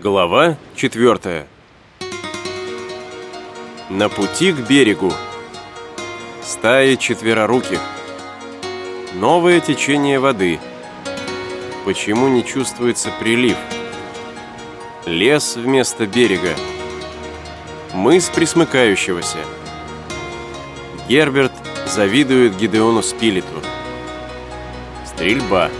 Глава 4 На пути к берегу. Стаи четвероруких. Новое течение воды. Почему не чувствуется прилив? Лес вместо берега. Мыс присмыкающегося. Герберт завидует Гидеону Спилету. Стрельба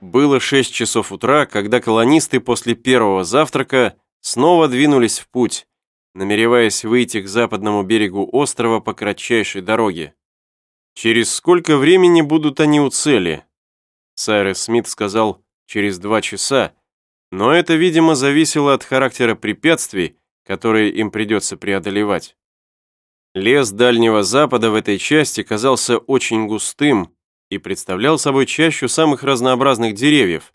Было 6 часов утра, когда колонисты после первого завтрака снова двинулись в путь, намереваясь выйти к западному берегу острова по кратчайшей дороге. «Через сколько времени будут они у цели?» Сайрес Смит сказал «через два часа», но это, видимо, зависело от характера препятствий, которые им придется преодолевать. Лес Дальнего Запада в этой части казался очень густым, и представлял собой чащу самых разнообразных деревьев.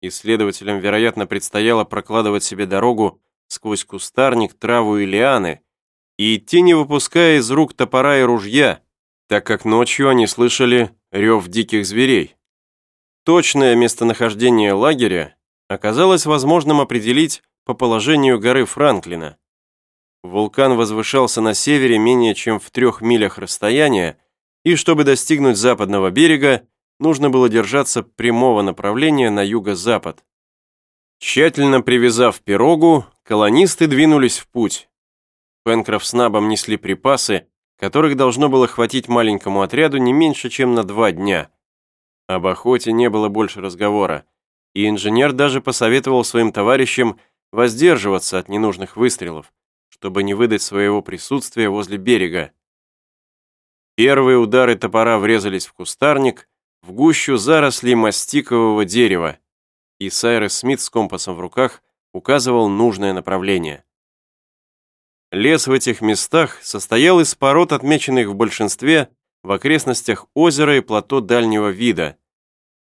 Исследователям, вероятно, предстояло прокладывать себе дорогу сквозь кустарник, траву и лианы, и идти, не выпуская из рук топора и ружья, так как ночью они слышали рев диких зверей. Точное местонахождение лагеря оказалось возможным определить по положению горы Франклина. Вулкан возвышался на севере менее чем в трех милях расстояния, и чтобы достигнуть западного берега, нужно было держаться прямого направления на юго-запад. Тщательно привязав пирогу, колонисты двинулись в путь. Пенкроф с Набом несли припасы, которых должно было хватить маленькому отряду не меньше, чем на два дня. Об охоте не было больше разговора, и инженер даже посоветовал своим товарищам воздерживаться от ненужных выстрелов, чтобы не выдать своего присутствия возле берега. Первые удары топора врезались в кустарник, в гущу зарослей мастикового дерева, и Сайрес Смит с компасом в руках указывал нужное направление. Лес в этих местах состоял из пород, отмеченных в большинстве в окрестностях озера и плато дальнего вида,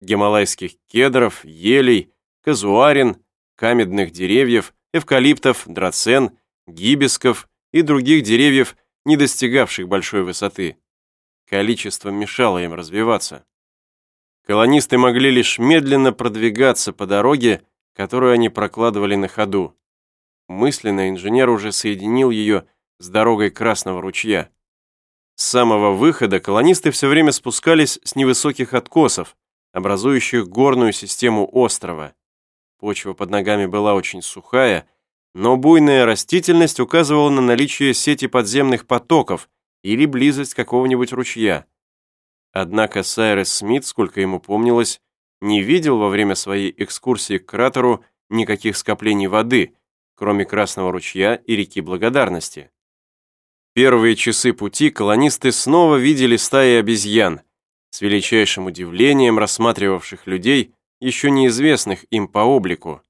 гималайских кедров, елей, казуарин, камедных деревьев, эвкалиптов, драцен, гибисков и других деревьев, не достигавших большой высоты. Количество мешало им развиваться. Колонисты могли лишь медленно продвигаться по дороге, которую они прокладывали на ходу. Мысленно инженер уже соединил ее с дорогой Красного ручья. С самого выхода колонисты все время спускались с невысоких откосов, образующих горную систему острова. Почва под ногами была очень сухая, но буйная растительность указывала на наличие сети подземных потоков, или близость какого-нибудь ручья. Однако Сайрес Смит, сколько ему помнилось, не видел во время своей экскурсии к кратеру никаких скоплений воды, кроме Красного ручья и реки Благодарности. Первые часы пути колонисты снова видели стаи обезьян, с величайшим удивлением рассматривавших людей, еще неизвестных им по облику.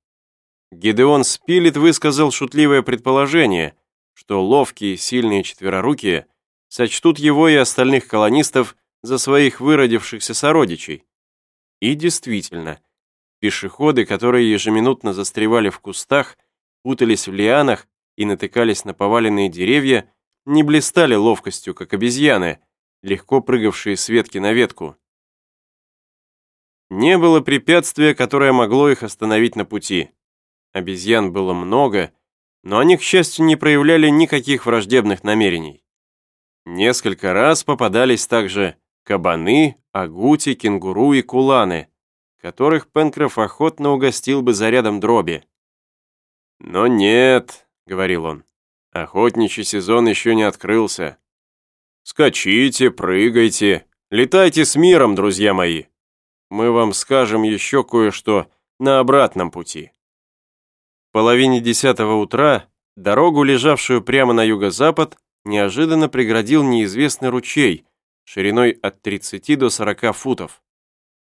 Гидеон Спилет высказал шутливое предположение, что ловкие, сильные четверорукие – сочтут его и остальных колонистов за своих выродившихся сородичей. И действительно, пешеходы, которые ежеминутно застревали в кустах, путались в лианах и натыкались на поваленные деревья, не блистали ловкостью, как обезьяны, легко прыгавшие с ветки на ветку. Не было препятствия, которое могло их остановить на пути. Обезьян было много, но они, к счастью, не проявляли никаких враждебных намерений. Несколько раз попадались также кабаны, агути, кенгуру и куланы, которых Пенкроф охотно угостил бы зарядом дроби. «Но нет», — говорил он, — «охотничий сезон еще не открылся. Скачите, прыгайте, летайте с миром, друзья мои. Мы вам скажем еще кое-что на обратном пути». В половине десятого утра дорогу, лежавшую прямо на юго-запад, неожиданно преградил неизвестный ручей, шириной от 30 до 40 футов.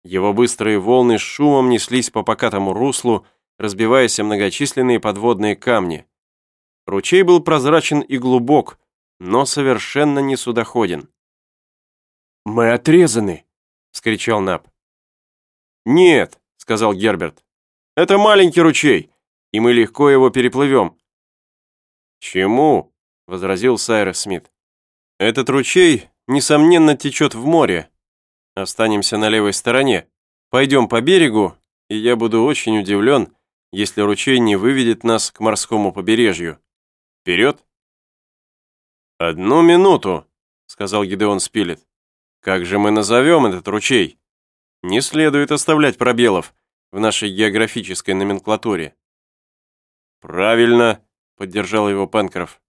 Его быстрые волны с шумом неслись по покатому руслу, разбиваясь о многочисленные подводные камни. Ручей был прозрачен и глубок, но совершенно не судоходен. «Мы отрезаны!» — вскричал Наб. «Нет», — сказал Герберт, — «это маленький ручей, и мы легко его переплывем». «Чему?» Возразил Сайрес Смит. «Этот ручей, несомненно, течет в море, Останемся на левой стороне. Пойдем по берегу, и я буду очень удивлен, если ручей не выведет нас к морскому побережью. Вперед!» «Одну минуту», — сказал Гидеон Спилет. «Как же мы назовем этот ручей? Не следует оставлять пробелов в нашей географической номенклатуре». «Правильно», — поддержал его Пенкроф.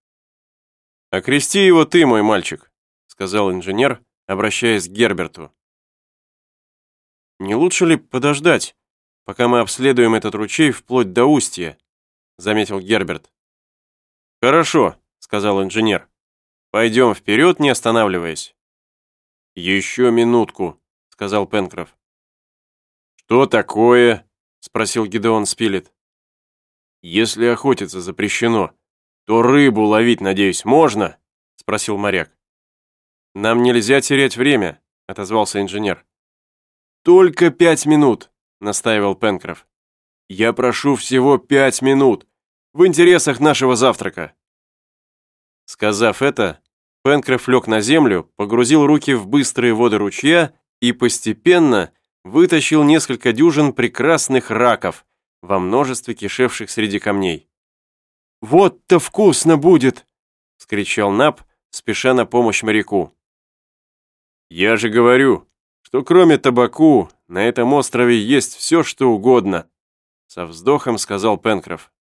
«Окрести его ты, мой мальчик», — сказал инженер, обращаясь к Герберту. «Не лучше ли подождать, пока мы обследуем этот ручей вплоть до устья?» — заметил Герберт. «Хорошо», — сказал инженер. «Пойдем вперед, не останавливаясь». «Еще минутку», — сказал Пенкроф. «Что такое?» — спросил Гидеон Спилет. «Если охотиться запрещено, то рыбу ловить, надеюсь, можно?» — спросил моряк. «Нам нельзя терять время», — отозвался инженер. «Только пять минут», — настаивал Пенкроф. «Я прошу всего пять минут, в интересах нашего завтрака». Сказав это, Пенкроф лег на землю, погрузил руки в быстрые воды ручья и постепенно вытащил несколько дюжин прекрасных раков, во множестве кишевших среди камней. «Вот-то вкусно будет!» — скричал Нап, спеша на помощь моряку. «Я же говорю, что кроме табаку на этом острове есть все, что угодно», — со вздохом сказал Пенкроф.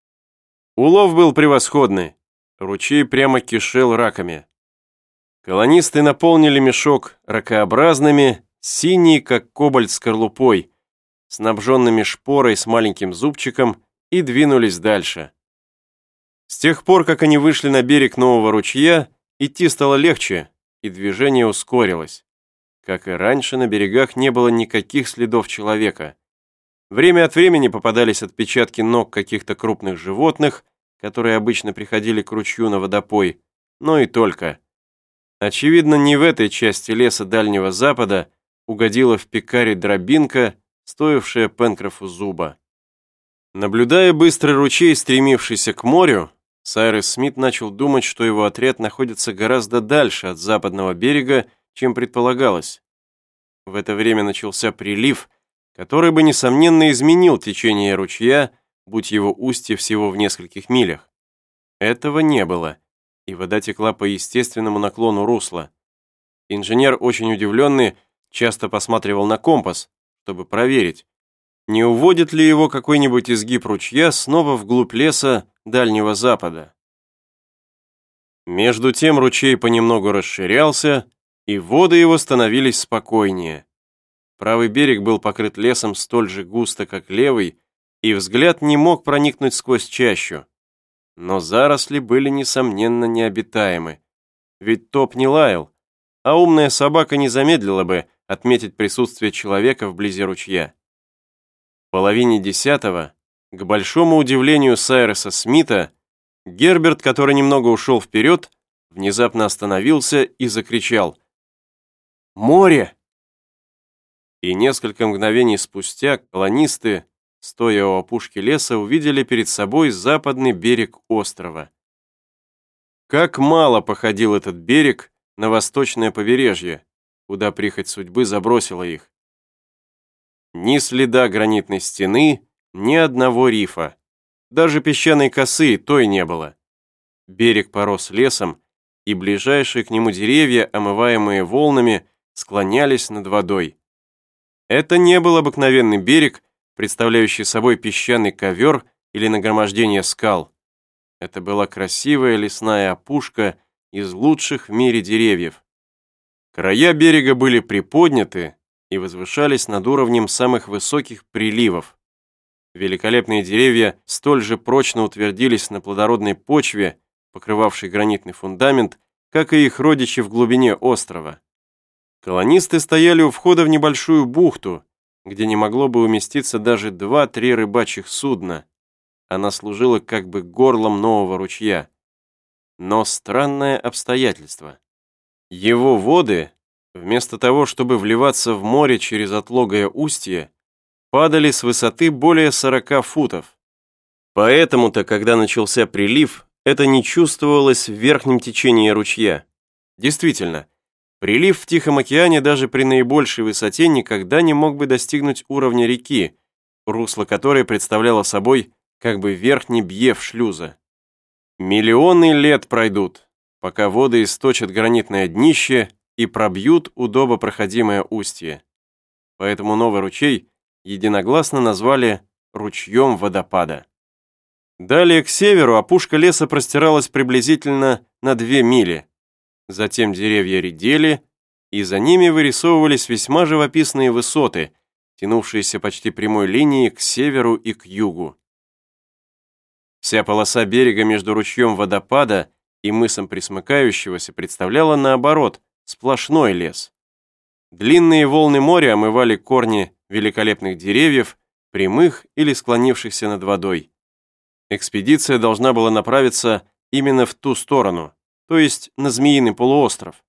Улов был превосходный, ручей прямо кишел раками. Колонисты наполнили мешок ракообразными, синий, как кобальт скорлупой, снабженными шпорой с маленьким зубчиком, и двинулись дальше. С тех пор, как они вышли на берег нового ручья, идти стало легче, и движение ускорилось. Как и раньше, на берегах не было никаких следов человека. Время от времени попадались отпечатки ног каких-то крупных животных, которые обычно приходили к ручью на водопой, но и только. Очевидно, не в этой части леса Дальнего Запада угодила в пекаре дробинка, стоившая Пенкрофу зуба. Наблюдая быстрый ручей, стремившийся к морю, Сайрес Смит начал думать, что его отряд находится гораздо дальше от западного берега, чем предполагалось. В это время начался прилив, который бы, несомненно, изменил течение ручья, будь его устье всего в нескольких милях. Этого не было, и вода текла по естественному наклону русла. Инженер, очень удивленный, часто посматривал на компас, чтобы проверить, не уводит ли его какой-нибудь изгиб ручья снова вглубь леса Дальнего Запада. Между тем ручей понемногу расширялся, и воды его становились спокойнее. Правый берег был покрыт лесом столь же густо, как левый, и взгляд не мог проникнуть сквозь чащу. Но заросли были, несомненно, необитаемы. Ведь топ не лаял, а умная собака не замедлила бы, отметить присутствие человека вблизи ручья. В половине десятого, к большому удивлению Сайреса Смита, Герберт, который немного ушел вперед, внезапно остановился и закричал «Море!». И несколько мгновений спустя колонисты, стоя у опушки леса, увидели перед собой западный берег острова. Как мало походил этот берег на восточное побережье, куда прихоть судьбы забросила их. Ни следа гранитной стены, ни одного рифа. Даже песчаной косы той не было. Берег порос лесом, и ближайшие к нему деревья, омываемые волнами, склонялись над водой. Это не был обыкновенный берег, представляющий собой песчаный ковер или нагромождение скал. Это была красивая лесная опушка из лучших в мире деревьев. Края берега были приподняты и возвышались над уровнем самых высоких приливов. Великолепные деревья столь же прочно утвердились на плодородной почве, покрывавшей гранитный фундамент, как и их родичи в глубине острова. Колонисты стояли у входа в небольшую бухту, где не могло бы уместиться даже два-три рыбачьих судна. Она служила как бы горлом нового ручья. Но странное обстоятельство. Его воды, вместо того, чтобы вливаться в море через отлогое устье, падали с высоты более 40 футов. Поэтому-то, когда начался прилив, это не чувствовалось в верхнем течении ручья. Действительно, Прилив в Тихом океане даже при наибольшей высоте никогда не мог бы достигнуть уровня реки, русло которой представляло собой как бы верхний бьев шлюза. Миллионы лет пройдут, пока воды источат гранитное днище и пробьют удобопроходимое устье. Поэтому новый ручей единогласно назвали ручьем водопада. Далее к северу опушка леса простиралась приблизительно на две мили. Затем деревья редели, и за ними вырисовывались весьма живописные высоты, тянувшиеся почти прямой линией к северу и к югу. Вся полоса берега между ручьем водопада и мысом присмыкающегося представляла, наоборот, сплошной лес. Длинные волны моря омывали корни великолепных деревьев, прямых или склонившихся над водой. Экспедиция должна была направиться именно в ту сторону, то есть на Змеиный полуостров.